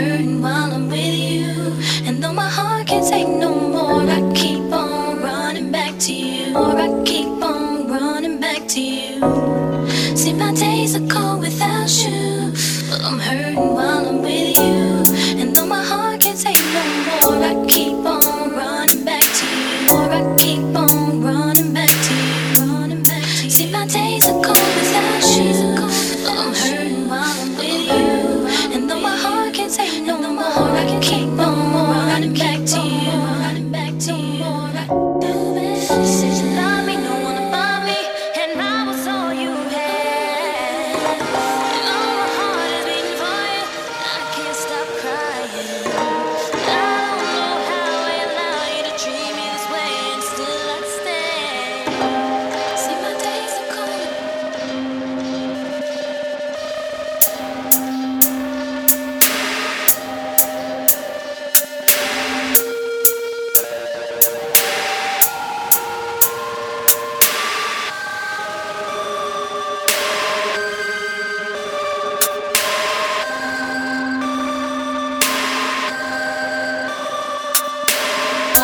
hurting while I'm with you. And though my heart can't take no more, I keep on running back to you. Or I keep on running back to you. See, my days are cold without you. But I'm hurting while I'm with you. And though my heart can't take no more, I keep on running back to you. Or I Running